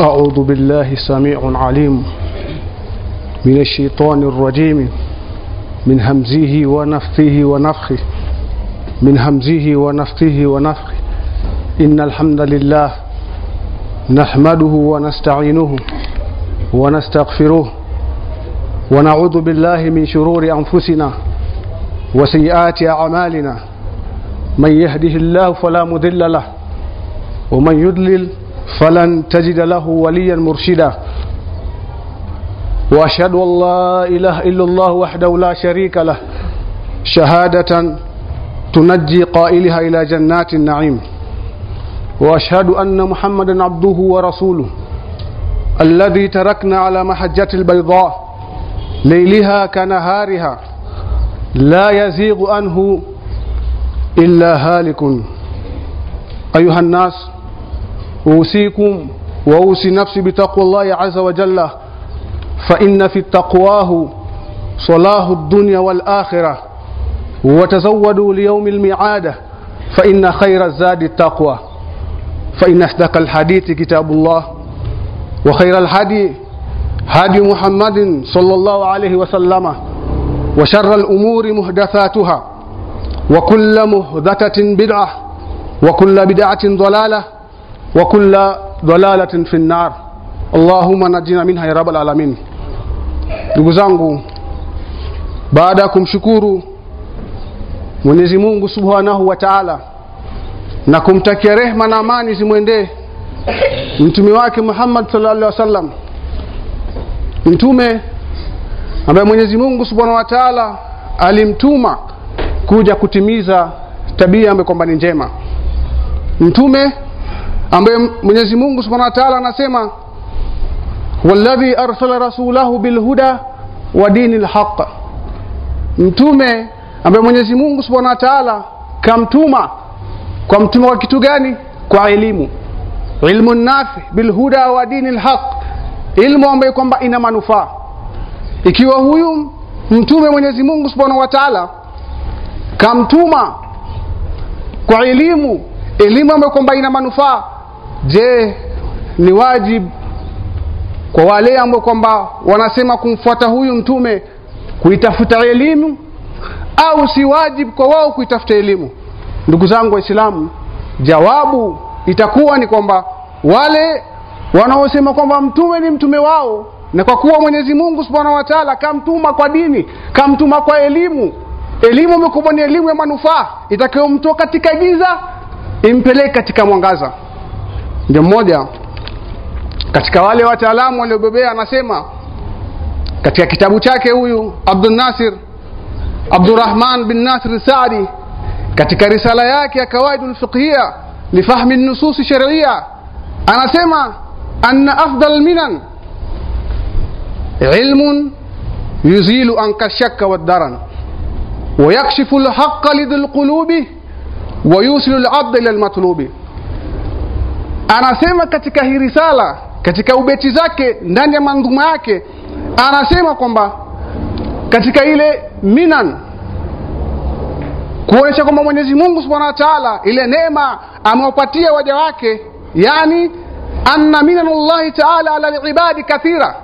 أعوذ بالله السميع العليم من الشيطان الرجيم من همزه ونفثه ونفخه من همزه ونفثه ونفخه. إن الحمد لله نحمده ونستعينه ونستغفره ونعوذ بالله من شرور أنفسنا وسيئات أعمالنا. من يهده الله فلا مضل له ومن يضلل فلن تجد له وليا مرشدا. وأشهد أن لا إله إلا الله وحده لا شريك له. شهادة تنجي قائلها إلى جنات النعيم. وأشهد أن محمدا عبده ورسوله الذي تركنا على محجة البيضاء ليلها كنهارها لا يزيغ عنه إلا هالك. أيها الناس أوصيكم وأوصي نفسي بتقوى الله عز وجل. فإن في التقواه صلاح الدنيا والآخرة. وتزودوا ليوم الميعاد فإن خير الزاد التقوى. فإن أصدق الحديث كتاب الله. وخير الهدي هدي محمد صلى الله عليه وسلم. وشر الأمور محدثاتها. وكل محدثة بدعة. وكل بدعة ضلالة. وكل ضلالة في النار اللهم نجنا منها ya rabbal alamin ndugu zangu baada ya kumshukuru Mwenyezi Mungu Subhanahu wa Ta'ala na kumtakia rehma na amani zimwendee mtume wake Muhammad sallallahu alaihi wasallam mtume ambaye Mwenyezi Mungu Subhanahu wa Ta'ala alimtuma kuja kutimiza tabia ambayo kwamba ni njema mtume ambaye Mwenyezi Mungu Subhanahu wa Ta'ala anasema walladhi arsala rasulahu bilhuda wa dinil haqq. Mtume ambaye Mwenyezi Mungu Subhanahu wa Ta'ala kamtuma kwa mtume wa kitu gani? Kwa elimu. Ilmu nafi bilhuda wa dinil haqq. Ilmu ambayo kwamba ina manufaa. Ikiwa huyu mtume Mwenyezi Mungu Subhanahu wa Ta'ala kamtuma kwa elimu elimu ambayo kwamba ina manufaa je ni wajib kwa wale ambao kwamba wanasema kumfuata huyu mtume kuitafuta elimu au si wajib kwa wao kuitafuta elimu? Ndugu zangu waislamu jawabu itakuwa ni kwamba wale wanaosema kwamba mtume ni mtume wao na kwa kuwa Mwenyezi Mungu Subhanahu wa Ta'ala kamtuma kwa dini kamtuma kwa elimu elimu imekuwa ni elimu ya manufaa itakayomtoa katika giza impeleke katika mwangaza ndio mmoja katika wale wataalamu waliobebea anasema katika kitabu chake huyu Abdul Nasir Abdurrahman bin Nasir Saadi katika risala yake ya kawaidul fiqhiyya lifahmi nusus shar'iyya anasema anna afdal minan ilmun yuzilu anka shakka wad-daran ويكشف الحق لذي القلوب ويوصل العبد إلى المطلوب anasema katika hii risala katika ubeti zake ndani ya mandhuma yake anasema kwamba katika ile minan kuonyesha kwamba Mwenyezi Mungu Subhanahu wa Ta'ala ile neema amewapatia waja wake yani anna minallahi ta'ala ala alibadi kathira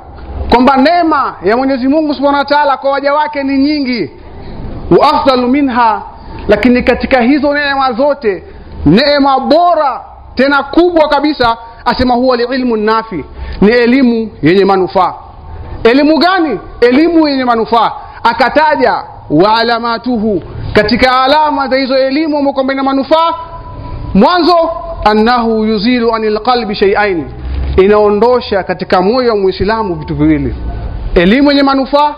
kwamba neema ya Mwenyezi Mungu Subhanahu wa Ta'ala kwa waja wake ni nyingi wa afdalu minha lakini katika hizo neema zote neema bora tena kubwa kabisa asema huwa ilmu nafi ni elimu yenye manufaa. Elimu gani? Elimu yenye manufaa. Akataja waalamatuhu katika alama za hizo elimu ambao kwamba ina manufaa mwanzo annahu yuzilu anil qalbi shay'ain inaondosha katika moyo wa muislamu vitu viwili. Elimu yenye manufaa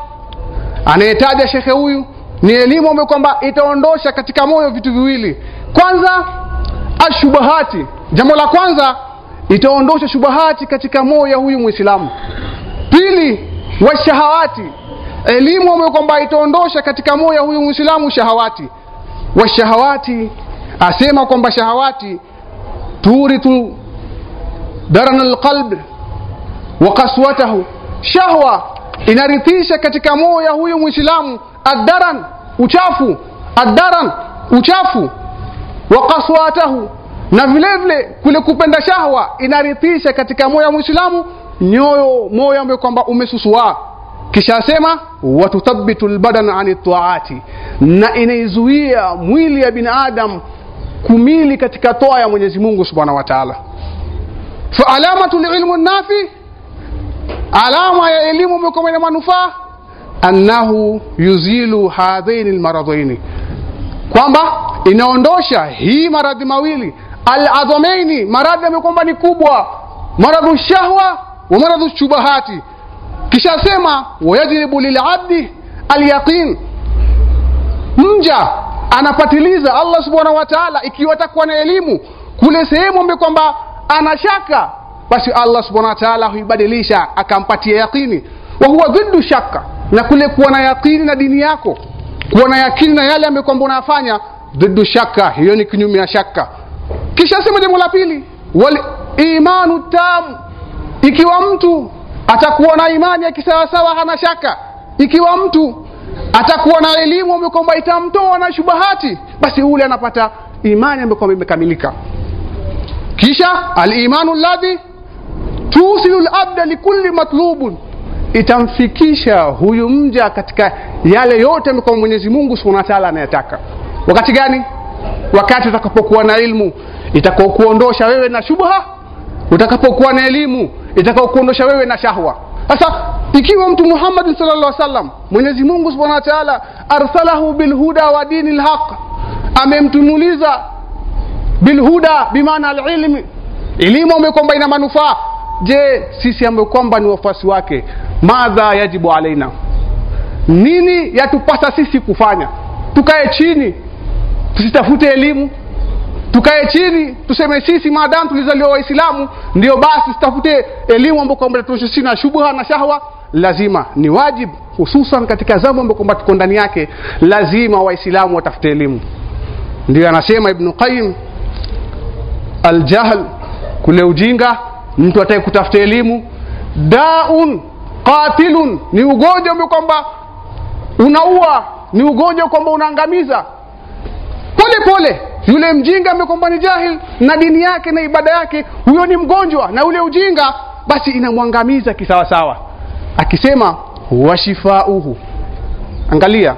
anayetaja shekhe huyu ni elimu ambayo kwamba itaondosha katika moyo vitu viwili. Kwanza ashubahati jambo la kwanza itaondosha shubahati katika moyo ya huyu muislamu. Pili washahawati. Elimu ambayo kwamba itaondosha katika moyo ya huyu muislamu shahawati. Washahawati asema kwamba shahawati turithu daran alqalb wa qaswatahu. Shahwa inarithisha katika moyo ya huyu muislamu addaran uchafu addaran uchafu wa qaswatahu na vile vile kule kupenda shahwa inarithisha katika moyo wa mwislamu nyoyo moyo ambayo kwamba umesusua kisha asema watuthabitu lbadan ani taati na inaizuia mwili ya binadamu kumili katika toa ya mwenyezi mungu subhanahu wa taala. Faalamatu lilmu nafi alama ya elimu ambayo ina manufaa annahu yuzilu hadhaini lmaradhaini kwamba inaondosha hii maradhi mawili aladhamaini maradhi ambayo kwamba ni kubwa. Maradhu shahwa wa maradhu shubahati kisha sema wayajribu lilabdi alyaqin. Mja anapatiliza allah subhanahu wa taala ikiwa atakuwa na elimu. Kule sehemu ambayo kwamba anashaka basi allah subhanahu wa taala huibadilisha akampatia yaqini. Wa huwa dhiddu shakka, na kule kuwa na yaqini na dini yako kuwa na yakini na yale ambayo kwamba unayafanya dhiddu shakka, hiyo ni kinyume ya shaka kisha sema jambo la pili wal imanu tam ikiwa mtu atakuwa na imani ya kisawasawa hana shaka. Ikiwa mtu atakuwa na elimu ambayo kwamba itamtoa na shubahati basi ule anapata imani ambayo kwamba imekamilika. Kisha alimanu ladhi tusilu labda likulli matlubun itamfikisha huyu mja katika yale yote ambayo mwenyezi mungu subhanahu wa taala anayataka. Wakati gani? Wakati utakapokuwa na ilmu itakaokuondosha wewe na shubha utakapokuwa na elimu itakaokuondosha wewe na shahwa. Sasa ikiwa mtu Muhammad sal llah salam mwenyezi mungu subhanahu wa taala arsalahu bilhuda wa dini lhaq amemtumuliza bilhuda bimaana alilmi elimu ambayo ina manufaa. Je sisi ambayo kwamba ni wafuasi wake madha yajibu alaina? Nini yatupasa sisi kufanya? Tukae chini tusitafute elimu tukae chini tuseme sisi maadamu tulizaliwa waislamu ndio basi tutafute elimu ambayo kwamba tushi na shubha na shahwa. Lazima ni wajib hususan katika zamu ambayo kwamba tuko ndani yake lazima waislamu watafute elimu. Ndio anasema ibnu qayim aljahl kule ujinga mtu ataye kutafuta elimu daun qatilun ni ugonjwa ambao kwamba unaua ni ugonjwa kwamba unaangamiza. Pole pole yule mjinga ambaye kwamba ni jahil na dini yake na ibada yake huyo ni mgonjwa na ule ujinga basi inamwangamiza kisawasawa. Akisema washifauhu angalia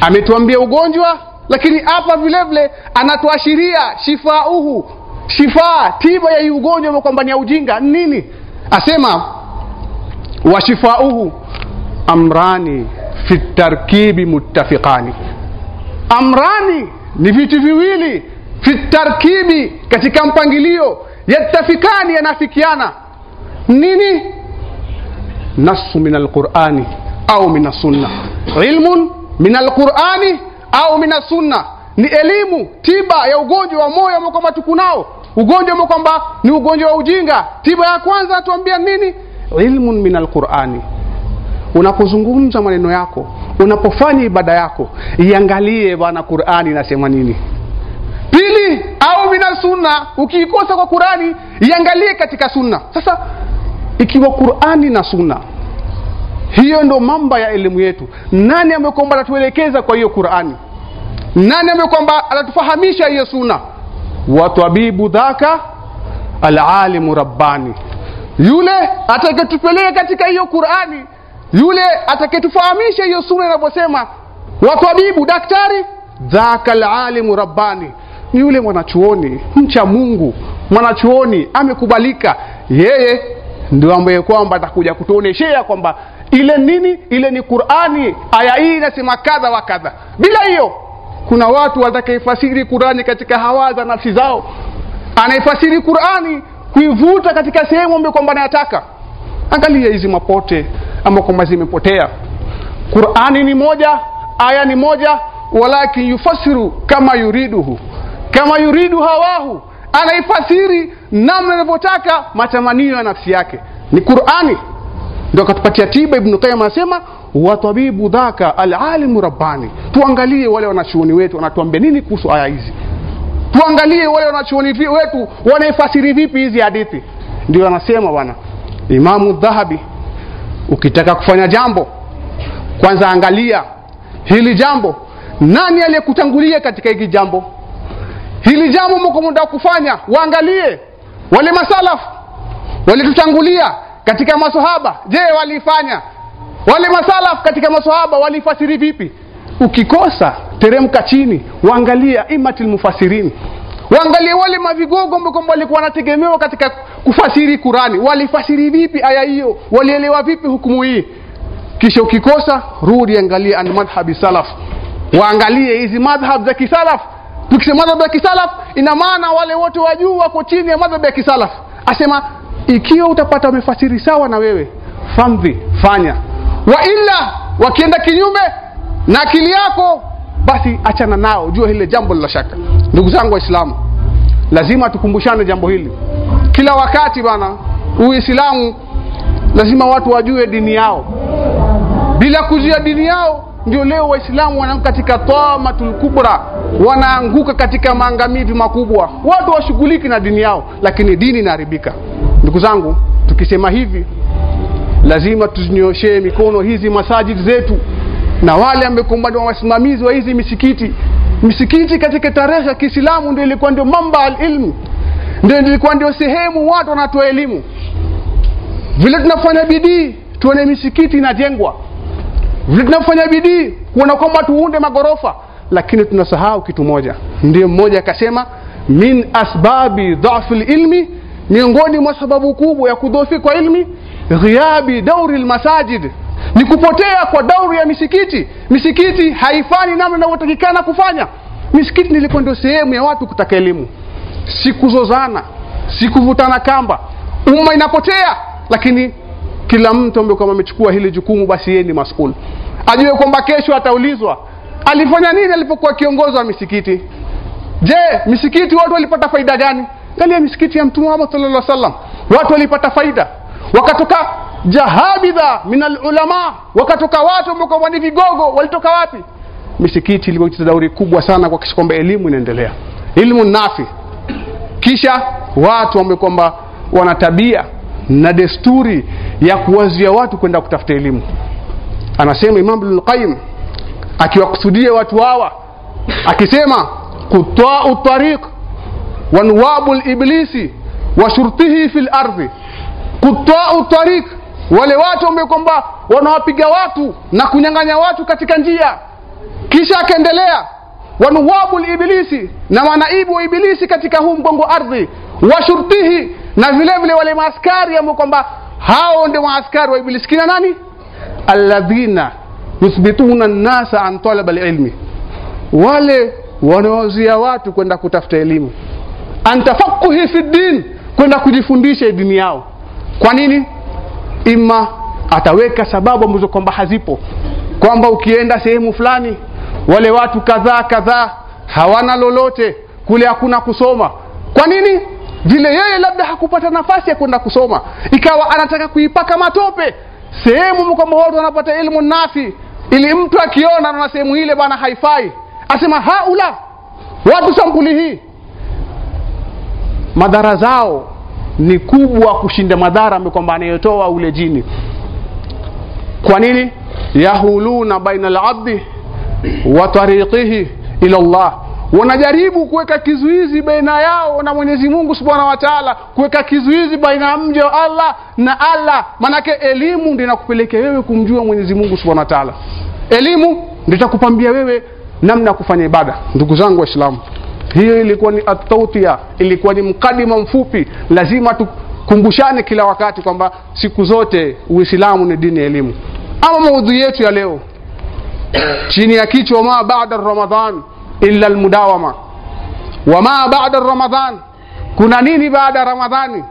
ametuambia ugonjwa lakini hapa vile vile anatuashiria shifauhu. Shifaa tiba ya ugonjwa kwamba ni ya ujinga nini? Asema washifauhu amrani fi tarkibi muttafiqani. Amrani ni vitu viwili fitarkibi, katika mpangilio yattafikani yanafikiana. Nini? Nasu min alqurani au min asunna ilmun min alqurani au min asunna ni elimu tiba ya ugonjwa wa moyo ambao kwamba tukunao ugonjwa ambao kwamba ni ugonjwa wa ujinga. Tiba ya kwanza atuambia nini? Ilmun min alqurani. Unapozungumza maneno yako unapofanya ibada yako iangalie bwana qurani inasema nini. Pili au mina sunna ukiikosa kwa qurani iangalie katika sunna. Sasa ikiwa qurani na sunna hiyo ndo mamba ya elimu yetu. Nani ambaye kwamba anatuelekeza kwa hiyo qurani? Nani ambaye kwamba anatufahamisha hiyo sunna? Watabibu dhaka alalimu rabbani. Yule atakayetupeleka katika hiyo qurani yule atakayetufahamisha hiyo sura inavyosema watabibu daktari dhaka alalimu rabbani. Ni yule mwanachuoni mcha mungu. Mwanachuoni amekubalika. Yeye ndio ambaye kwamba atakuja kutuoneshea kwamba ile nini? Ile ni qurani. Aya hii inasema kadha wa kadha. Bila hiyo kuna watu watakaefasiri qurani katika hawa za nafsi zao. Anaifasiri qurani kuivuta katika sehemu ambayo kwamba anayataka. Angalia hizi mapote ambao kwamba zimepotea. Qurani ni moja aya ni moja walakin yufasiru kama yuriduhu. Kama yuridu hawahu anaifasiri namna anavyotaka matamanio ya nafsi yake. Ni qurani. Ndio akatupatia tiba ibnu qayyim anasema watabibu dhaka alalimu rabbani. Tuangalie wale wanachuoni wetu wanatuambia nini kuhusu aya hizi. Tuangalie wale wanachuoni wetu wanaifasiri vipi hizi hadithi. Ndio anasema bwana imamu dhahabi ukitaka kufanya jambo kwanza angalia hili jambo. Nani aliyekutangulia katika hili jambo? Hili jambo mko muda kufanya waangalie. Wale masalafu walitutangulia katika maswahaba. je walifanya wale masalafu katika maswahaba walifasiri vipi? Ukikosa teremka chini waangalia imatil mufasirin waangalie wale mavigogo ambao walikuwa wanategemewa katika kufasiri Qurani. Walifasiri vipi aya hiyo? Walielewa vipi hukumu hii? Kisha ukikosa rudi angalie an madhhabi salaf. Waangalie hizi madhhab za kisalaf. Tukisema madhhab ya kisalaf ina maana wale wote wa juu wako chini ya madhhab ya kisalaf. Asema ikiwa utapata wamefasiri sawa na wewe famdhi fanya. Wa illa wakienda kinyume na akili yako basi achana nao jua hile jambo la shaka. Ndugu zangu waislamu lazima tukumbushane jambo hili. Kila wakati bana uislamu lazima watu wajue dini yao. Bila kujua dini yao ndio leo waislamu wanaanguka katika tamatul kubra wanaanguka katika maangamizi makubwa. Watu washughuliki na dini yao lakini dini inaharibika. Ndugu zangu tukisema hivi lazima tuzinyoshee mikono hizi masajid zetu na wale ni wasimamizi wa hizi misikiti. Misikiti katika tarehe ya Kiislamu ndio ilikuwa ndio mamba alilmu ndio ilikuwa ndio sehemu watu wanatoa elimu. Vile tunafanya bidii tuone misikiti inajengwa. Vile tunafanya bidii kuona kwamba tuunde magorofa. Lakini tunasahau kitu moja. Ndio mmoja akasema min asbabi dhafi ilmi miongoni mwa sababu kubwa ya kudhoofika kwa ilmi ghiabi dauri lmasajid ni kupotea kwa dauri ya misikiti. Misikiti haifani namna inavyotakikana kufanya. Misikiti nilikuwa ndio sehemu ya watu kutaka elimu. Sikuzozana sikuvutana kamba. Umma inapotea lakini kila mtu ambaye kama amechukua hili jukumu basi yeye ni masul ajue kwamba kesho ataulizwa alifanya nini alipokuwa kiongozi wa misikiti? Je misikiti watu walipata faida gani? Angalia misikiti ya mtume Muhammad sallallahu alaihi wasallam. Watu walipata faida. Wakatoka jahabidha min alulama wakatoka watu ambao ni vigogo walitoka wapi? Misikiti ilikuwa dauri kubwa sana kwa kisha kwamba elimu inaendelea ilmu nafi. Kisha watu ambao kwamba wana tabia na desturi ya kuwazia watu kwenda kutafuta elimu. Anasema Imam Ibn Qayyim akiwakusudia watu hawa akisema kutwa'u tariq wa iblisi wa shurtihi fil ardi. Kutwa'u tariq wale watu ambao kwamba wanawapiga watu na kunyang'anya watu katika njia. Kisha akaendelea wanuwabu iblisi na manaibu wa ibilisi katika huu mgongo ardhi wa shurtihi na vile vile wale maaskari ambao kwamba hao ndio maaskari wa ibilisi kina nani? Alladhina yuthbituna nnasa an talaba lilmi wale wanaozia watu kwenda kutafuta elimu. Antafakuhi fi din kwenda kujifundisha dini yao. Kwa nini ima ataweka sababu ambazo kwamba hazipo. Kwamba ukienda sehemu fulani wale watu kadhaa kadhaa hawana lolote kule hakuna kusoma. Kwa nini? Vile yeye labda hakupata nafasi ya kwenda kusoma ikawa anataka kuipaka matope. Sehemu kwamba watu wanapata elimu nafi ili mtu akiona na sehemu ile bwana haifai. Asema haula watu sampuli hii. Madhara zao ni kubwa kushinda madhara ambayo kwamba anayotoa ule jini. Kwa nini? Yahuluna baina alabdi wa tariqihi ila Allah. Wanajaribu kuweka kizuizi baina yao na Mwenyezi Mungu Subhanahu wa Ta'ala kuweka kizuizi baina ya mja wa Allah na Allah. Manake elimu ndio inakupelekea wewe kumjua Mwenyezi Mungu Subhanahu wa Ta'ala. Elimu ndio itakupambia wewe namna ya kufanya ibada. Ndugu zangu waislamu hiyo ilikuwa ni atautia ilikuwa ni mkadima mfupi. Lazima tukumbushane kila wakati kwamba siku zote uislamu ni dini ya elimu. Ama maudhui yetu ya leo chini ya kichwa ma baada ramadhan illa almudawama. Wama baada ramadhan kuna nini baada ya ramadhani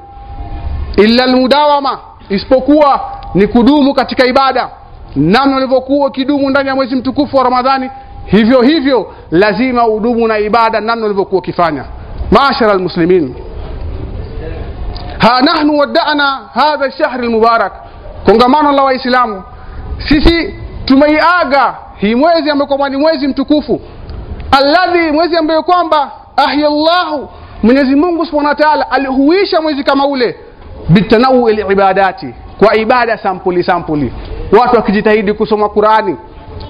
illa almudawama isipokuwa ni kudumu katika ibada. Namna ulivyokuwa kidumu ndani ya mwezi mtukufu wa ramadhani hivyo hivyo lazima udumu na ibada namna ulivyokuwa ukifanya. Mashara almuslimin. Ha nahnu wadana hadha lshahri lmubarak kongamano la waislamu. Sisi tumeiaga hii mwezi ambayo kwamba ni mwezi mtukufu. Alladhi mwezi ambayo kwamba ahya llahu mwenyezi mungu subhanahu wa taala alihuisha mwezi kama ule. Bitanaui libadati kwa ibada sampuli sampuli. Watu wakijitahidi kusoma qurani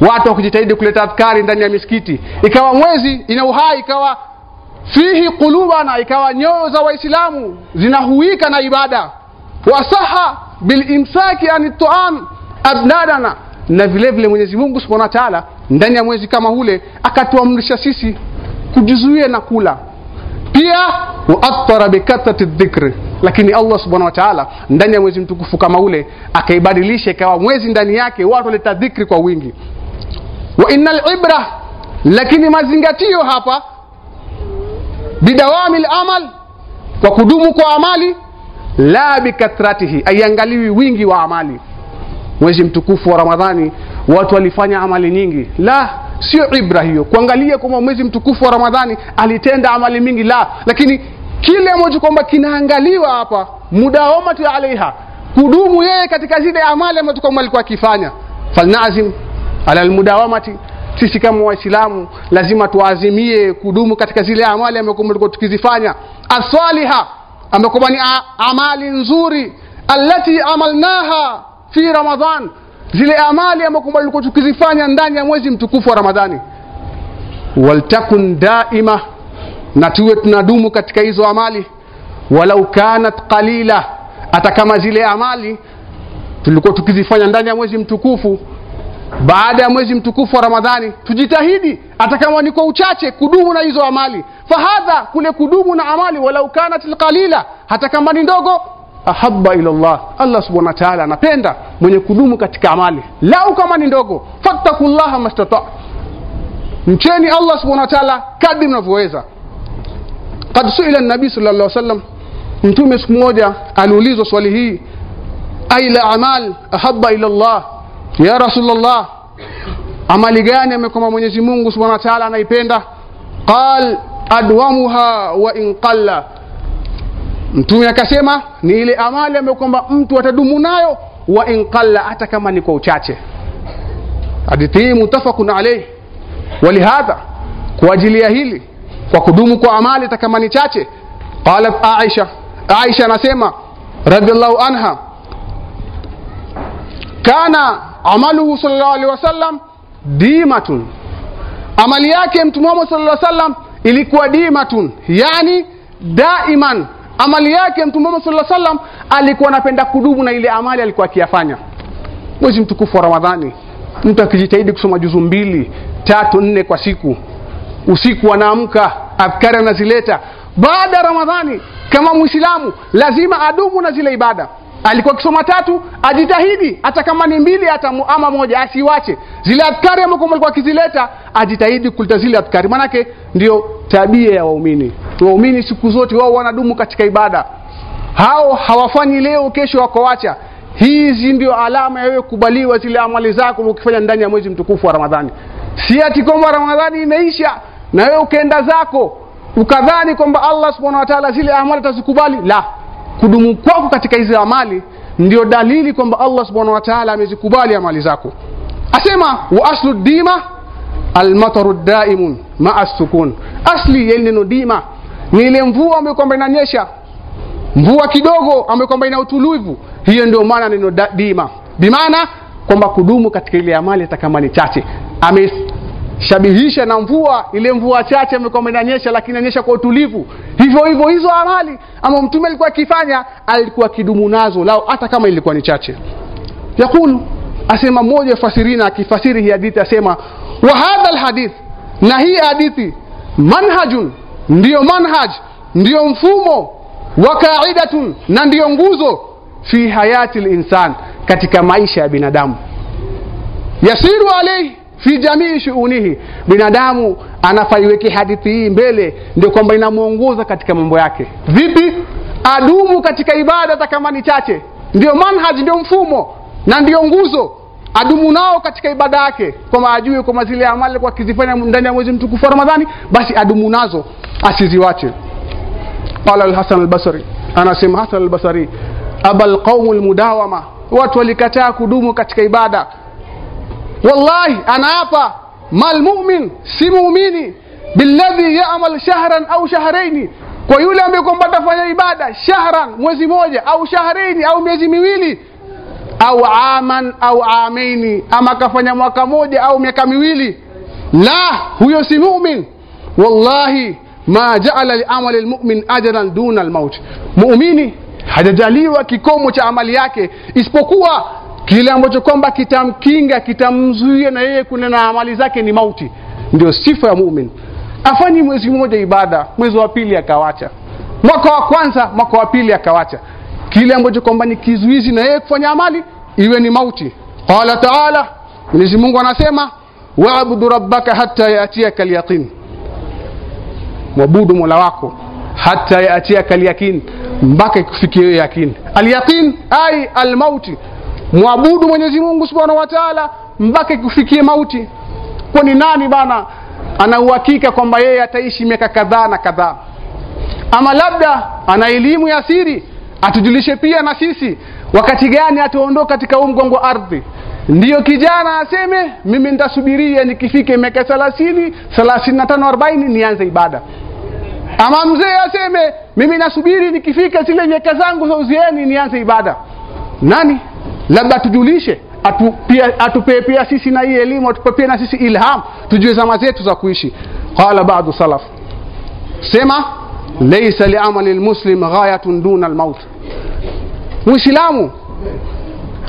watu wakijitahidi kuleta adhkari ndani ya misikiti. Ikawa mwezi ina uhai ikawa fihi qulubana ikawa nyoyo za waislamu zinahuika na ibada. Wasaha bilimsaki ani taam abnadana na vile vile mwenyezi mungu subhanahu wa taala ndani ya mwezi kama ule akatuamrisha sisi kujizuia na kula. Pia waathara bikathrati dhikri. Lakini allah subhanahu wa taala ndani ya mwezi mtukufu kama ule akaibadilisha ikawa mwezi ndani yake watu waleta dhikri kwa wingi wa inna libra lakini mazingatio hapa bidawami lamal kwa kudumu kwa amali la bikathratihi aiangaliwi wingi wa amali. Mwezi mtukufu wa ramadhani watu walifanya amali nyingi. La sio ibra hiyo. Kuangalia kwamba mwezi mtukufu wa ramadhani alitenda amali mingi la. Lakini kile ambacho kwamba kinaangaliwa hapa mudawamatu alaiha kudumu yeye katika zile amali ambazo kwamba alikuwa akifanya. Falnazim ala almudawamati sisi kama waislamu lazima tuazimie kudumu katika zile amali ambazo tukizifanya. Asaliha ambako ni amali nzuri allati amalnaha fi ramadhan zile amali ambazo tulikuwa tukizifanya ndani ya mwezi mtukufu wa ramadhani. Waltakun daima na tuwe tunadumu katika hizo amali. Walau kanat qalila hata kama zile amali tulikuwa tukizifanya ndani ya mwezi mtukufu baada ya mwezi mtukufu wa ramadhani tujitahidi hata kama ni kwa uchache kudumu na hizo amali. Fahadha kule kudumu na amali walau kanat lqalila hata kama ni ndogo ahaba ila llah allah subhanahu wa taala anapenda mwenye kudumu katika amali. Lau kama ni ndogo fattakullaha mastata. Mcheni allah subhanahu wa taala kadri mnavyoweza. Kad suila nabii sala llah wasallam mtume siku moja aliulizwa swali hii aila amal ahaba ila llah ya rasulullah amali gani amekoma mwenyezi mungu subhanahu wa taala anaipenda? Qal adwamuha wa in qalla. Mtume akasema ni ile amali ambayo mtu atadumu nayo wa in qalla hata kama ni kwa uchache. Hadithi hii mutafakun alayhi. Walihadha kwa ajili ya hili kwa kudumu kwa amali hata kama ni chache. Qalat aisha aisha anasema radiallahu anha kana amaluhu sallallahu alaihi wasallam dimatun. Amali yake mtume Muhammad sallallahu alaihi wasallam ilikuwa dimatun yani daiman. Amali yake mtume Muhammad sallallahu alaihi wasallam alikuwa anapenda kudumu na ile amali alikuwa akiyafanya. Mwezi mtukufu wa Ramadhani mtu akijitahidi kusoma juzu mbili tatu nne kwa siku usiku anaamka afkari anazileta. Baada ya Ramadhani kama Muislamu lazima adumu na zile ibada alikuwa akisoma tatu ajitahidi hata kama ni mbili hata ama moja asiwache. Zile adhkari ambazo alikuwa akizileta ajitahidi kuleta zile adhkari. Manake ndio tabia ya waumini. Waumini siku zote wao wanadumu katika ibada. Hao hawafanyi leo kesho wakoacha hizi ndio alama ya kubaliwa zile amali zako ukifanya ndani ya mwezi mtukufu wa ramadhani. Si ati kwamba ramadhani imeisha na wewe ukaenda zako ukadhani kwamba allah subhanahu wa taala zile amali atazikubali. La kudumu kwako katika hizi amali ndio dalili kwamba allah subhanahu wa taala amezikubali amali zako. Asema wa aslu dima almataru daimun maa sukun. Asli ya neno dima ni ile mvua ambayo kwamba inanyesha mvua kidogo ambayo kwamba ina utulivu. Hiyo ndio maana neno dima. Bimaana kwamba kudumu katika ile amali hata kama ni chache ameshabihisha na mvua ile mvua chache kwamba inanyesha lakini inanyesha kwa utulivu. Hivyo hivyo hizo amali ama mtume alikuwa akifanya alikuwa akidumu nazo lao hata kama ilikuwa ni chache. Yakulu asema mmoja fasirina akifasiri hii hadithi asema wa hadha alhadith na hii hadithi manhajun ndiyo manhaj ndiyo mfumo wa kaidatun na ndiyo nguzo fi hayati linsan katika maisha ya binadamu. Yasiru alaihi fi jamii shuunihi binadamu anafaiweke hadithi hii mbele ndio kwamba inamwongoza katika mambo yake. Vipi? Adumu katika ibada hata kama ni chache. Ndio manhaj ndio mfumo na ndio nguzo. Adumu nao katika ibada yake. Kwamba ajue kwamba zile amali kwa kizifanya ndani ya mwezi mtukufu wa ramadhani basi adumu nazo asiziwache. Qala alhasan albasri anasema hasan albasari aba alqaumu almudawama watu walikataa kudumu katika ibada wallahi anaapa mal mu'min si muumini billadhi yamal shahran au shahraini. Kwa yule ambaye kwamba atafanya ibada shahran mwezi moja au shahraini au miezi miwili au aman au amaini ama akafanya mwaka moja au miaka miwili. La huyo si mumin. Wallahi ma jaala liamali lmumin ajran duna lmaut muumini hajajaliwa kikomo cha amali yake isipokuwa kile ambacho kwamba kitamkinga kitamzuia na yeye kunena amali zake ni mauti. Ndio sifa ya mumin. Afanyi mwezi mmoja ibada mwezi wa pili akawacha. Mwaka wa kwanza mwaka wa pili akawacha. Kile ambacho kwamba ni kizuizi na yeye kufanya amali iwe ni mauti. Qala taala mwenyezi mungu anasema wabudu rabbaka hata yatiaka lyaqin mwabudu mola wako hata yatiaka lyaqin mpaka ikufikie hiyo yaqin. Alyaqin ai almauti mwabudu mwenyezi mungu subhanahu wa taala mpaka kufikie mauti. Kwani nani bana ana uhakika kwamba yeye ataishi miaka kadhaa na kadhaa? Ama labda ana elimu ya siri atujulishe pia na sisi wakati gani ataondoka katika huu mgongo wa ardhi. Ndiyo kijana aseme mimi nitasubiria nikifike miaka thelathini thelathini na tano arobaini nianze ibada. Ama mzee aseme mimi nasubiri nikifika zile miaka zangu za uzeeni nianze ibada. Nani labda atujulishe atupee pia sisi na hii elimu atupe pia na sisi ilham tujue zama zetu za kuishi. Qala badu salaf. Sema laisa liamali lmuslim ghayatun duna lmaut mwislamu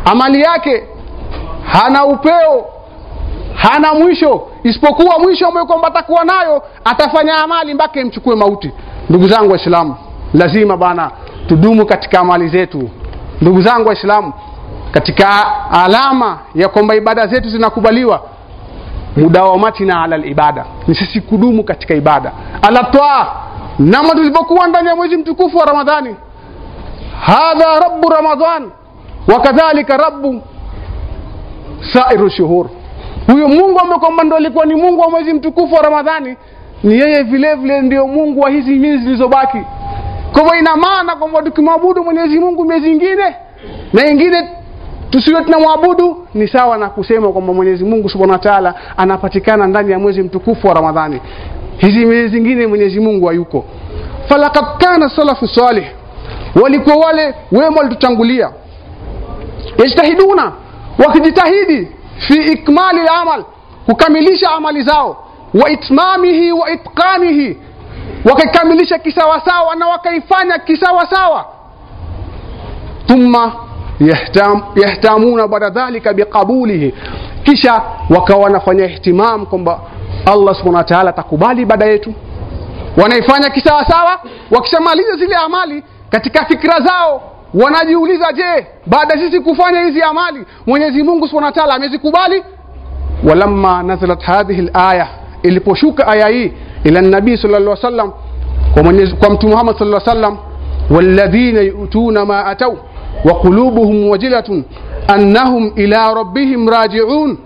amali yake hana upeo hana mwisho isipokuwa mwisho ambayo kwamba atakuwa nayo atafanya amali mpaka imchukue mauti. Ndugu zangu waislamu lazima bana tudumu katika amali zetu. Ndugu zangu waislamu katika alama ya kwamba ibada zetu zinakubaliwa mudawamatina ala libada ni sisi kudumu katika ibada. Ala twaa nama tulivyokuwa ndani ya mwezi mtukufu wa ramadhani. Hadha rabu ramadan wakadhalika rabu sairu shuhur. Huyo mungu ambaye kwamba ndo alikuwa ni mungu wa mwezi mtukufu wa ramadhani ni yeye vile vile ndio mungu wa hizi miezi zilizobaki. Kwa hivyo ina maana kwamba tukimwabudu mwenyezi mungu miezi ingine na ingine tusiwe tunamwabudu ni sawa na kusema kwamba mwenyezi mungu subhanahu wa taala anapatikana ndani ya mwezi mtukufu wa ramadhani. Hizi miezi zingine mwenyezi mungu hayuko. Falakad kana salafu salih walikuwa wale wema walitutangulia. Yajtahiduna wakijitahidi fi ikmali lamal kukamilisha amali zao wa itmamihi wa itqanihi wakaikamilisha kisawasawa na wakaifanya kisawasawa. Thumma yahtam, yahtamuna baada dhalika biqabulihi kisha wakawa wanafanya ihtimam kwamba allah subhanahu wa taala atakubali ibada yetu wanaifanya kisawasawa wakishamaliza zile amali katika fikra zao wanajiuliza je baada sisi kufanya hizi amali mwenyezi mungu subhanahu wa taala amezikubali walamma nazalat hadhihi laya iliposhuka aya hii ila nabii sala llah sallam kwa, Mwenyezi- kwa mtume muhammad sala llah sallam walladhina yutuna ma atau wa qulubuhum wajilatun annahum ila rabbihim rajiun.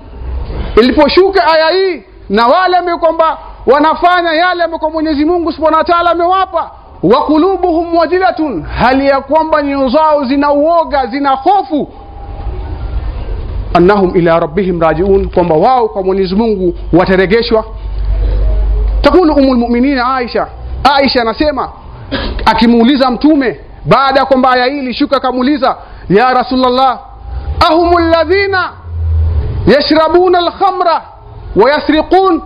Iliposhuka aya hii na wale ambao kwamba wanafanya yale ambayo mwenyezi mungu subhanahu wa taala amewapa wa qulubuhum wajilatun hali ya kwamba nyoyo zao zina uoga zina hofu annahum ila rabbihim rajiun kwamba wao kwa mwenyezi mungu wataregeshwa. Takulu umul mu'minina aisha. Aisha anasema akimuuliza mtume baada ya kwamba aya hii ilishuka akamuuliza ya rasulllah ahum ladhina yashrabuna alkhamra wayasriqun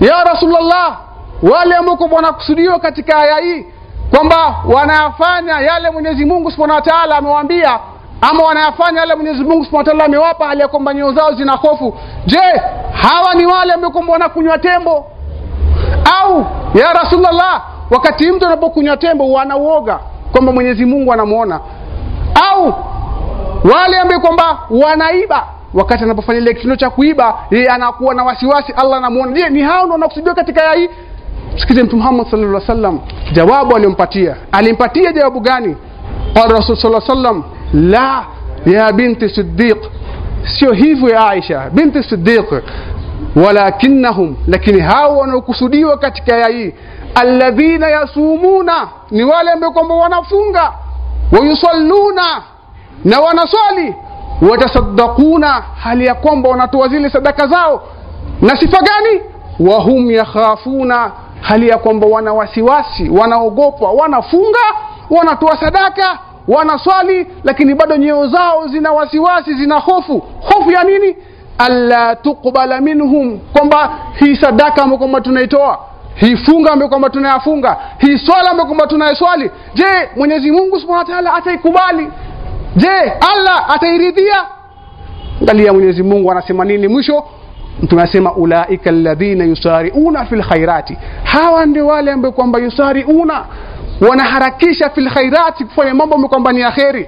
ya rasulllah wale ambao wanakusudiwa katika aya hii kwamba wanayafanya yale mwenyezi mungu subhanahu wa taala amewaambia ama wanayafanya yale mwenyezi mungu subhanahu wa taala amewapa hali ya kwamba nyoyo zao zina hofu. Je hawa ni wale ambao wanakunywa tembo? Au ya rasulllah wakati mtu anapokunywa tembo wanauoga kwamba mwenyezi mungu anamwona au wale ambao kwamba wanaiba wakati anapofanya ile kitendo cha kuiba yeye anakuwa na wasiwasi allah anamuona. Je ni hao ndo wanakusudiwa katika ya hii? Sikize mtu muhammad sallallahu alaihi wasallam jawabu alimpatia alimpatia jawabu gani? Qala rasul sallallahu alaihi wasallam la ya binti siddiq. Sio hivyo ya aisha binti siddiq. Walakinahum lakini hao wanaokusudiwa katika ya hii alladhina yasumuna ni wale ambao kwamba wanafunga wayusalluna na wanaswali watasaddaquna hali ya kwamba wanatoa zile sadaka zao. Na sifa gani? Wahum yakhafuna hali ya kwamba wana wasiwasi wanaogopa wanafunga wanatoa sadaka wanaswali lakini bado nyeo zao zina wasiwasi zina hofu. Hofu ya nini? Alla tuqbala minhum kwamba hii sadaka kwamba tunaitoa hii funga ambayo kwamba tunayafunga. Hii swala ambayo kwamba tunayeswali je mwenyezi mungu subhana wataala ataikubali? Je allah atairidhia? Angalia mwenyezi mungu anasema nini mwisho? Mtume anasema ulaika alladhina yusariuna fi lkhairati hawa ndio wale ambao kwamba yusariuna wanaharakisha fi lkhairati kufanya mambo ambayo kwamba ni ya kheri.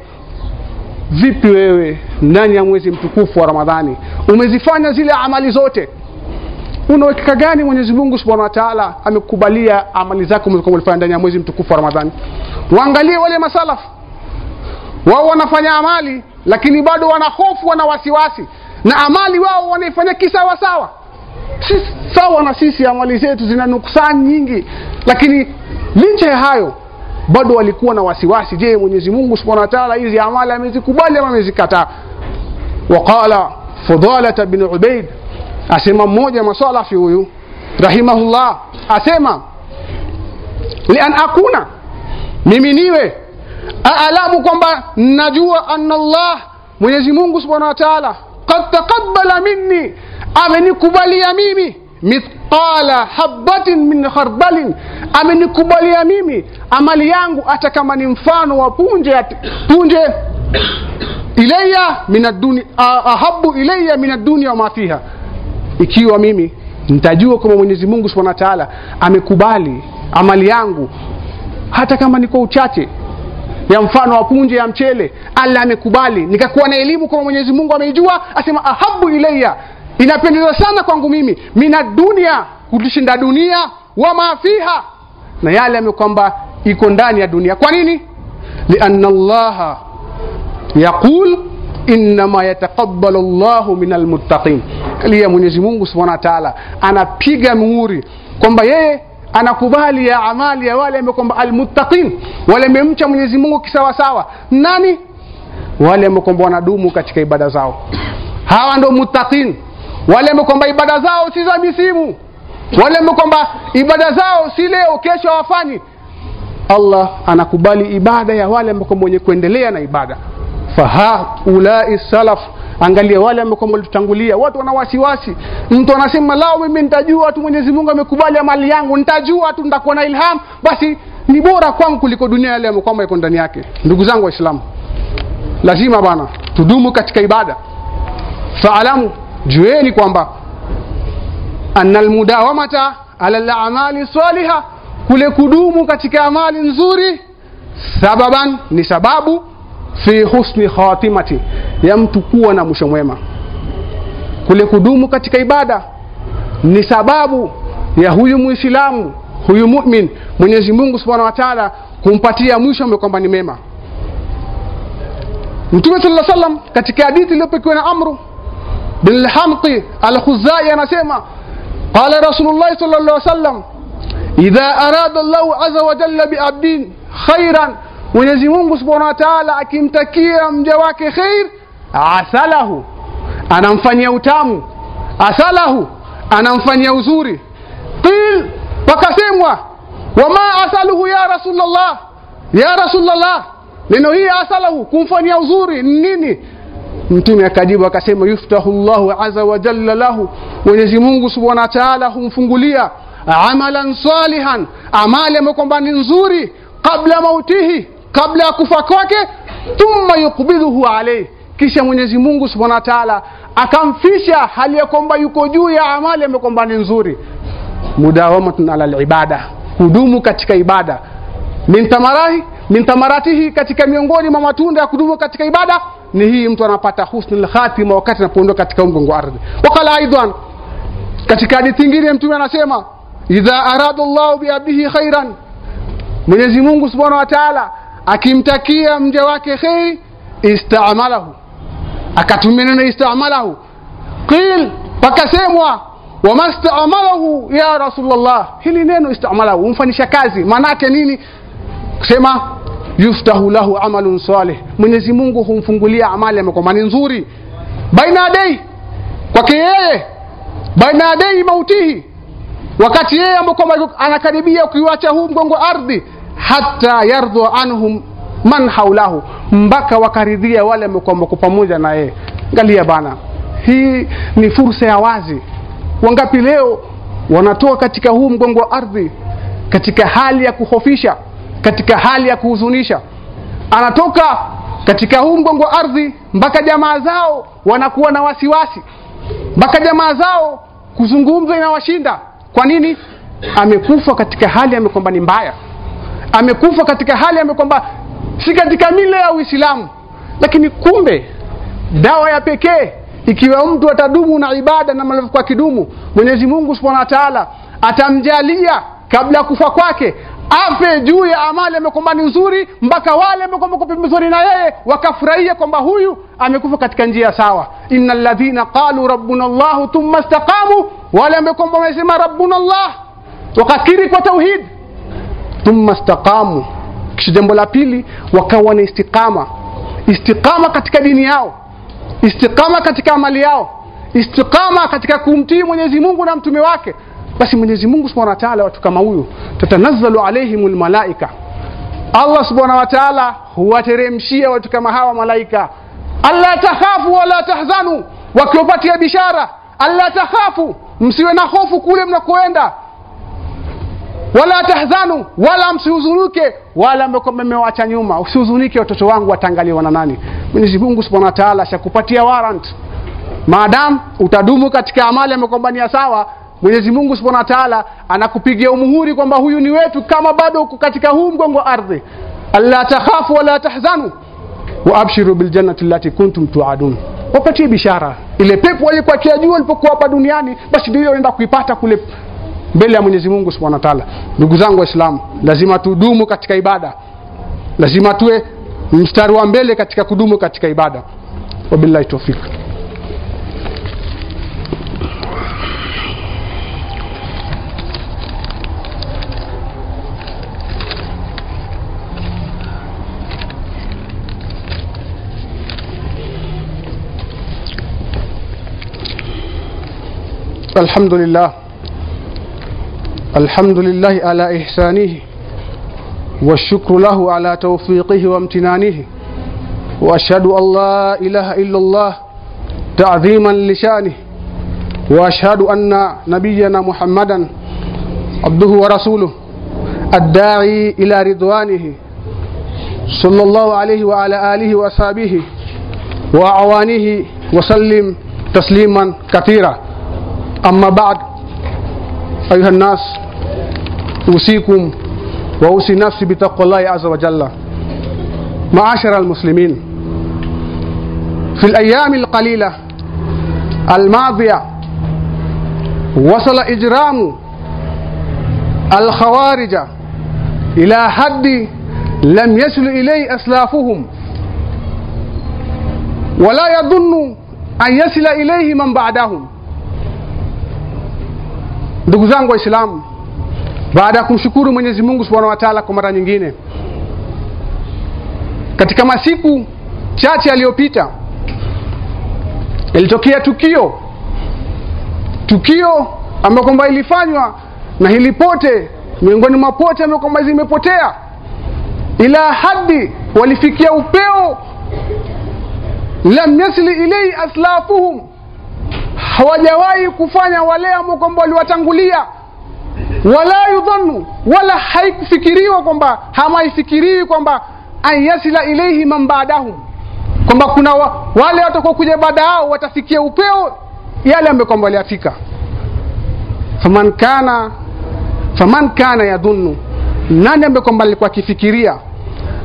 Vipi wewe ndani ya mwezi mtukufu wa ramadhani umezifanya zile amali zote unawekeka gani mwenyezi mungu subhanahu wa taala amekubalia amali zako ulifanya ndani ya mwezi mtukufu wa ramadhani? Waangalie wale masalafu. Wao wanafanya amali lakini bado wana hofu wana wasiwasi. Na amali wao wanaifanya kisawasawa. Sisi sawa na sisi amali zetu zina nuksani nyingi. Lakini licha ya hayo bado walikuwa na wasiwasi. Je mwenyezi mungu subhanahu wa taala hizi amali amezikubali ama amezikataa? Waqala fudalata bin ubaid asema mmoja masalafi huyu. Rahimahullah. Asema lian akuna mimi niwe aalamu kwamba najua anna allah mwenyezi mungu subhanahu wa taala qad taqabbala minni amenikubalia mimi mithqala habatin min khardalin amenikubalia mimi amali yangu hata kama ni mfano wa punje punje ilaya min ahabu ilaya min adunia wama fiha ikiwa mimi nitajua kwamba mwenyezi mungu subhanahu wa taala amekubali amali yangu hata kama ni kwa uchache ya mfano wa punje ya mchele allah amekubali nikakuwa na elimu kwamba mwenyezi mungu ameijua asema ahabu ilaya inapendeza sana kwangu mimi. Mina dunia kulishinda dunia wa mafiha na yale ame kwamba iko ndani ya dunia. Kwa nini? Lianna llaha yaqul innama yataqabbalu llahu min almuttaqin kalia mwenyezi mungu subhanahu wa taala anapiga muhuri kwamba yeye anakubali ya amali ya wale ambao kwamba almuttaqin wale amemcha mwenyezi mungu kisawasawa. Nani? Wale ambao kwamba wanadumu katika ibada zao. Hawa ndio muttaqin. Wale ambao kwamba ibada zao si za misimu. Wale ambao kwamba ibada zao si leo kesho hawafanyi. Allah anakubali ibada ya wale ambao kwamba wenye kuendelea na ibada fahaulai salaf. Angalia wale ambao walitutangulia. Watu wana wasiwasi. Mtu anasema lao mimi nitajua tu mwenyezi mungu amekubali amali yangu nitajua tu nitakuwa na ilham. Basi ni bora kwangu kuliko dunia yale ambayo kwamba iko ndani yake. Ndugu zangu waislamu lazima bana tudumu katika ibada. Faalamu jueni kwamba ana almudawamata ala lamali saliha kule kudumu katika amali nzuri sababan ni sababu fi husni khatimati ya mtu kuwa na mwisho mwema kule kudumu katika ibada ni sababu ya huyu muislamu huyu mumin mwenyezi mungu subhanahu wa taala kumpatia mwisho ambao kwamba ni mema mtume sala salam katika hadithi iliyopekiwa na amru bin lhamqi alkhuzai anasema qala rasulullahi sal llah sallam idha arada llahu aza wajalla biabdin khairan mwenyezi mungu subhanahu wa taala akimtakia mja wake khair asalahu anamfanyia utamu asalahu anamfanyia uzuri. Qil pakasemwa wama asaluhu ya Rasulullah, ya Rasulullah, neno hii asalahu kumfanyia uzuri nini? Mtume akajibu akasema yuftahu azza wa jalla lahu. Mwenyezi mungu subhanahu wa taala humfungulia amalan salihan amali ambayo kwamba ni nzuri qabla mautihi kabla ya kufa kwake thumma yuqbiduhu alayhi. Kisha mwenyezi mungu subhanahu wa taala akamfisha hali ya kwamba yuko juu ya amali ambayo kwamba ni nzuri. Mudawamatun ala ibada, kudumu katika ibada. Min tamarahi min tamaratihi katika miongoni mwa matunda ya kudumu katika ibada ni hii mtu anapata husnul khatima wakati anapoondoka katika mgongo ardhi. Wakala aidan katika hadithi nyingine mtume anasema idha arada llahu biabdihi khairan. Mwenyezi mungu subhanahu wa taala akimtakia mja wake kheri istamalahu. Akatumia neno istamalahu. Qil pakasemwa wama stamalahu ya rasulllah hili neno istamalahu humfanyisha kazi. Maanaake nini? Sema yuftahu lahu amalun salih. Mwenyezi mungu humfungulia amali amekwamba ni nzuri. Baina yadei kwake yeye. Baina yadei mautihi. Wakati yeye ambako anakaribia kuiwacha huu mgongo ardhi hata yardha anhum man haulahu mpaka wakaridhia wale kwa pamoja na yeye. Angalia bana hii ni fursa ya wazi. Wangapi leo wanatoka katika huu mgongo wa ardhi katika hali ya kuhofisha katika hali ya kuhuzunisha? Anatoka katika huu mgongo wa ardhi mpaka jamaa zao wanakuwa na wasiwasi mpaka jamaa zao kuzungumza inawashinda. Kwa nini? Amekufa katika hali ya mikombani ni mbaya amekufa katika hali ambayo kwamba si katika mila ya uislamu. Lakini kumbe dawa ya pekee ikiwa mtu atadumu na ibada na malivyo kwa kidumu mwenyezi mungu subhanahu wa taala atamjalia kabla ya kufa kwake afe juu ya amali amekwamba kwamba ni nzuri mpaka wale amekwamba kwa pembezoni na yeye wakafurahia kwamba huyu amekufa katika njia sawa. Innal ladhina qalu rabbuna llahu thumma istaqamu, wale amekwamba wamesema rabbuna llah wakakiri kwa tauhid thumma istaqamu. Kisha jambo la pili wakawa na istiqama. Istiqama katika dini yao. Istiqama katika amali yao. Istiqama katika kumtii mwenyezi mungu na mtume wake. Basi mwenyezi mungu subhanahu wa taala watu kama huyu tatanazzalu alaihimul malaika. Allah subhanahu wa taala huwateremshia watu kama hawa malaika. Alla takhafu wala tahzanu wakiwapatia bishara. Alla takhafu msiwe na hofu kule mnakoenda wala tahzanu wala msihuzunike wala mmekwamba mmewacha nyuma. Usihuzunike watoto wangu wataangaliwa na nani? Mwenyezi mungu subhanahu wa taala ashakupatia warrant. Maadamu utadumu katika amali amekombania sawa mwenyezi mungu subhanahu wa taala anakupigia umuhuri kwamba huyu ni wetu kama bado uko katika huu mgongo wa ardhi. Alla takhafu wala tahzanu. Waabshiru biljannati allati kuntum tuadun. Wapatie bishara. Ile pepo walikuwa kiajua walipokuwa hapa duniani basi ndio unaenda kuipata kule mbele ya mwenyezi mungu subhanahu wa taala ndugu zangu waislamu lazima tudumu katika ibada lazima tuwe mstari wa mbele katika kudumu katika ibada wabillahi taufiq الحمد لله الحمد لله على إحسانه والشكر له على توفيقه وامتنانه وأشهد أن لا إله إلا الله تعظيما لشانه وأشهد أن نبينا محمدا عبده ورسوله الداعي إلى رضوانه صلى الله عليه وعلى آله وأصحابه وأعوانه وسلم تسليما كثيرا. أما بعد أيها الناس أوصيكم وأوصي نفسي بتقوى الله عز وجل. معاشر المسلمين في الأيام القليلة الماضية وصل إجرام الخوارج إلى حد لم يصل إليه أسلافهم. ولا يظن أن يصل إليه من بعدهم. Ndugu zangu waislamu baada ya kumshukuru mwenyezi mungu subhanahu wa taala kwa mara nyingine katika masiku chache yaliyopita ilitokea tukio tukio ambayo kwamba ilifanywa na hili pote miongoni mwa pote ambayo kwamba zimepotea ila hadi walifikia upeo lam yasli ilaihi aslafuhum hawajawahi kufanya wale ambao kwamba waliwatangulia. Wala yudhannu wala haikufikiriwa kwamba hamaifikirii kwamba an yasila ilaihi man baadahum kwamba kuna wa, wale watakaokuja baada yao watafikia upeo yale ambayo kwamba faman kana faman kana yadhunnu nani ambaye kwamba alikuwa akifikiria?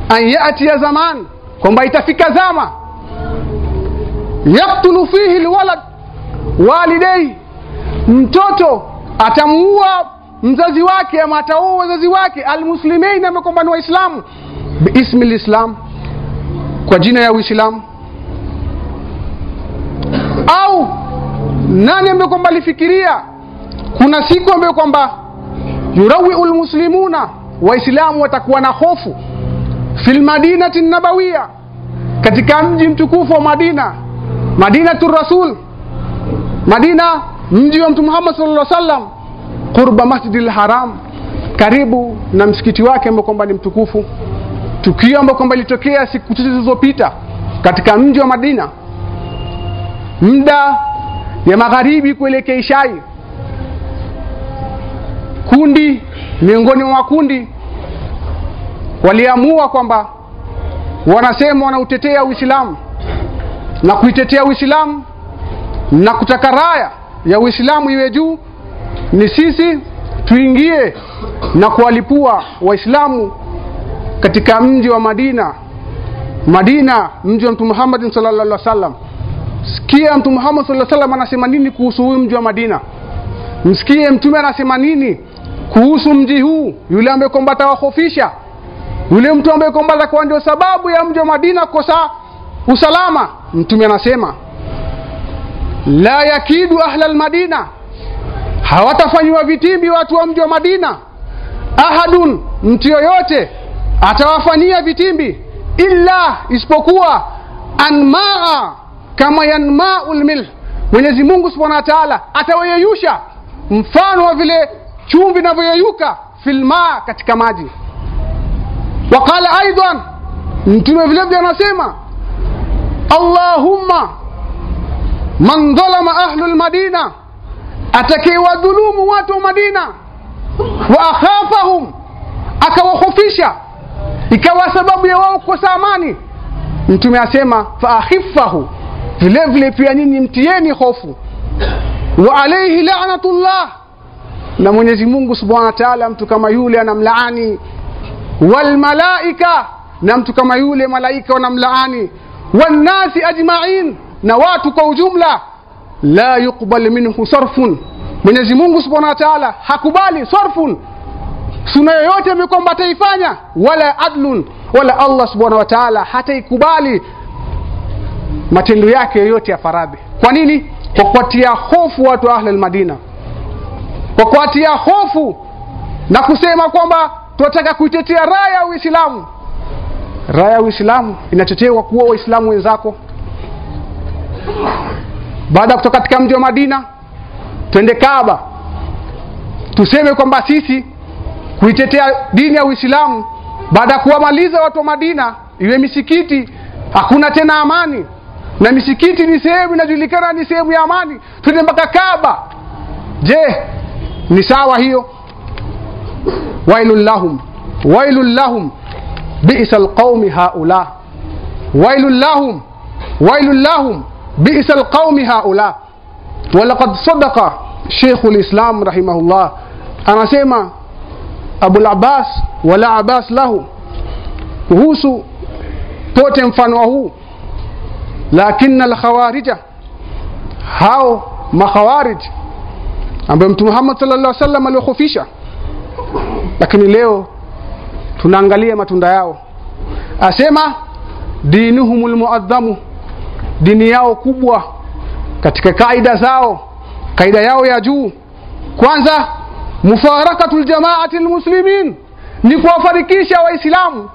An yatia zaman kwamba itafika zama yaktulu fihi lwalad walidei. Mtoto atamuua mzazi wake ama ataua wazazi wake. Almuslimein ama kwamba ni waislamu biismi lislam kwa jina ya uislamu. Au nani ambaye kwamba alifikiria? Kuna siku ambayo kwamba yurawiu lmuslimuna waislamu watakuwa na hofu. Fi lmadinati nabawiya katika mji mtukufu wa madina madinatu rasul madina mji wa mtume muhammad sallallahu alaihi wasallam qurba masjidi lharam karibu na msikiti wake ambao kwamba ni mtukufu. Tukio ambao kwamba ilitokea siku chache zilizopita katika mji wa madina muda ya magharibi kuelekea ishai. Kundi miongoni mwa makundi waliamua kwamba wanasema wanautetea uislamu na kuitetea uislamu na kutaka raya ya uislamu iwe juu ni sisi tuingie na kuwalipua waislamu katika mji wa madina. Madina mji wa mtume muhammadin sallallahu alaihi wasallam. Sikia mtume muhammad sallallahu alaihi wasallam anasema nini kuhusu huyu mji wa madina. Msikie mtume anasema nini kuhusu mji huu yule ambaye kwamba atawahofisha. Yule mtu ambaye kwamba atakuwa ndio sababu ya mji wa madina kosa usalama. Mtume anasema la yakidu ahla lmadina hawatafanyiwa vitimbi watu wa mji wa madina. Ahadun mtu yoyote atawafanyia vitimbi. Illa isipokuwa anmaa kama yanmau lmilh mwenyezi mungu subhanahu wa taala atawayeyusha mfano wa vile chumvi inavyoyeyuka filma, katika maji. Waqala aidan mtume vile vile anasema allahumma man dhalama ahlu lmadina atakayewadhulumu watu wa madina wa akhafahum akawahofisha ikawa sababu ya wao kukosa amani mtume asema faakhifahu vile vile pia nyinyi mtieni hofu wa alaihi lanatullah na mwenyezi mungu subhanahu wa taala mtu kama yule anamlaani walmalaika na mtu kama yule malaika wanamlaani wannasi ajmain na watu kwa ujumla la yuqbal minhu sarfun. Mwenyezi mungu subhanahu wa taala hakubali sarfun. Suna yoyote mikomba taifanya wala adlun wala allah subhanahu wa taala hataikubali matendo yake yoyote ya faradhi. Kwa nini? Kwa kuwatia hofu watu wa ahli lmadina kwa kuwatia hofu na kusema kwamba tunataka kuitetea raya ya uislamu. Raya ya uislamu inatetewa kuwa waislamu wenzako baada ya kutoka katika mji wa madina twende kaaba. Tuseme kwamba sisi kuitetea dini ya uislamu baada ya kuwamaliza watu wa madina iwe misikiti hakuna tena amani. Na misikiti ni sehemu inajulikana ni sehemu ya amani. Twende mpaka kaaba. Je ni sawa hiyo? Wailun lahum. Wailun lahum. Bisa lqaumi haula. Wailun lahum. Wailun lahum bisa lqaumi haula walaqad sadaqa sheikhu lislam rahimahullah anasema abulabbas wala abbas lahu kuhusu pote mfano wa huu lakini alkhawarija hao makhawarij ambayo mtume muhammad sala llah salam aliwahofisha lakini leo tunaangalia matunda yao asema dinuhum lmuadhamu dini yao kubwa katika kaida zao kaida yao ya juu. Kwanza mufarakatul jamaati almuslimin, ni kuwafarikisha waislamu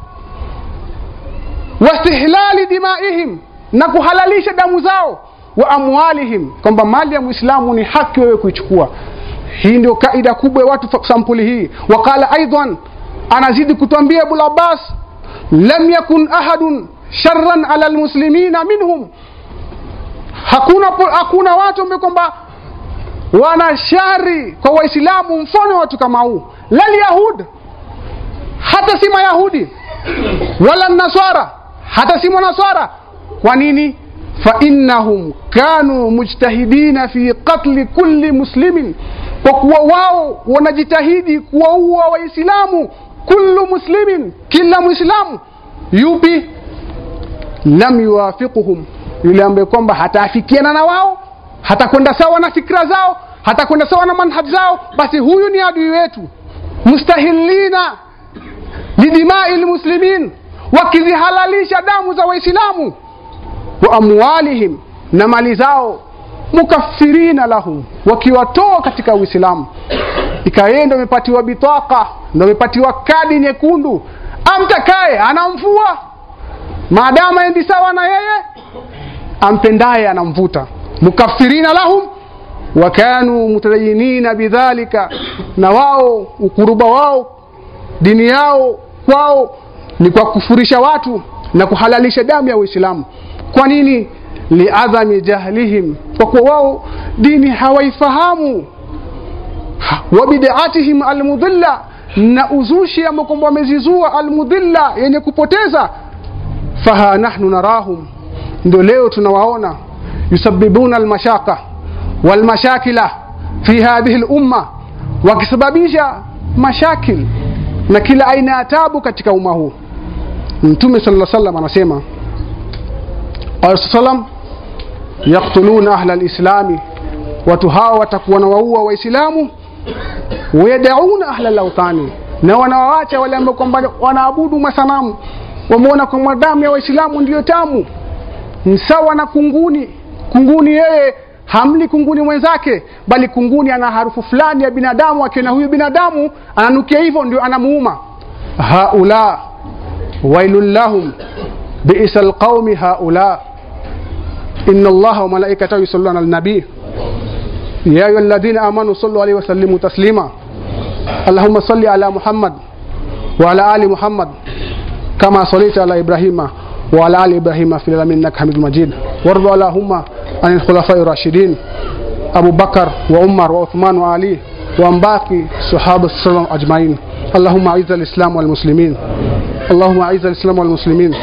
wastihlali dimaihim na kuhalalisha damu zao wa amwalihim kwamba mali ya muislamu ni haki wewe kuichukua. Hii ndio kaida kubwa ya watu sampuli hii. Waqala aidan anazidi kutwambia bulabas lam yakun ahadun sharran ala almuslimina minhum hakuna, hakuna watu ambao kwamba wana shari kwa waislamu mfano watu kama huu. La yahud, hata si mayahudi wala nasara hata si mwanaswara. kwa nini? Fa innahum kanu mujtahidina fi qatli kulli muslimin. Kwa kuwa wao wanajitahidi kuwaua waislamu kullu muslimin kila mwislamu yupi? Lam yuwafiquhum yule ambaye kwamba hataafikiana na wao hatakwenda sawa na fikra zao hatakwenda sawa na manhaji zao basi huyu ni adui wetu. Mustahilina lidimai lmuslimin wakizihalalisha damu za waislamu. Wa amwalihim na mali zao. Mukafirina lahum wakiwatoa katika uislamu. Ikaye ndo amepatiwa bitaka ndo amepatiwa kadi nyekundu. Amtakaye anamfua. Maadamu endi sawa na yeye ampendaye anamvuta. Mukafirina lahum wakanu mutadayinina bidhalika na wao ukuruba wao dini yao kwao ni kwa kufurisha watu na kuhalalisha damu ya uislamu. Kwa nini? Liadhami jahlihim kwa kuwa wao dini hawaifahamu. Wa bid'atihim almudilla na uzushi ambao kwamba wamezizua almudilla yenye kupoteza. Faha nahnu narahum ndio leo tunawaona yusabibuna almashaka walmashakila fi hadhihi lumma wakisababisha mashakil na kila aina ya tabu katika umma huu. Mtume sallallahu alaihi wasallam anasema salam yaktuluna ahla lislami watu hawa watakuwa na waua waislamu wayadauna ahla lautani na wanawaacha wale ambao kwamba wanaabudu masanamu wameona kwa madamu ya waislamu ndiyo tamu sawa na kunguni kunguni yeye hamli kunguni mwenzake bali kunguni ana harufu fulani ya binadamu akiona huyu binadamu ananukia hivyo ndio anamuuma haula wailun lahum biisa lqaumi haula إن الله وملائكته يصلون على النبي يا أيها الذين آمنوا صلوا عليه وسلموا تسليما اللهم صل على محمد وعلى آل محمد كما صليت على إبراهيم وعلى آل إبراهيم في العالمين إنك حميد مجيد. وارض اللهم عن الخلفاء الراشدين أبو بكر وعمر وعثمان وعلي وعن باقي صحابة السلام أجمعين. اللهم أعز الإسلام والمسلمين. اللهم أعز الإسلام والمسلمين.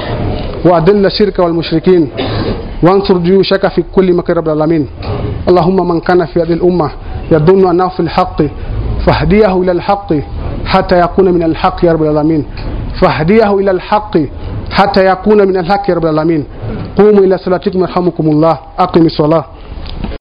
وأذل الشرك والمشركين. وانصر جيوشك في كل مكان رب العالمين. اللهم من كان في هذه الأمة يظن أنه في الحق فاهديه إلى الحق حتى يكون من الحق يا رب العالمين. فاهديه إلى الحق حتى يكون من الحق رب العالمين. قوموا إلى صلاتكم يرحمكم الله أقم الصلاة.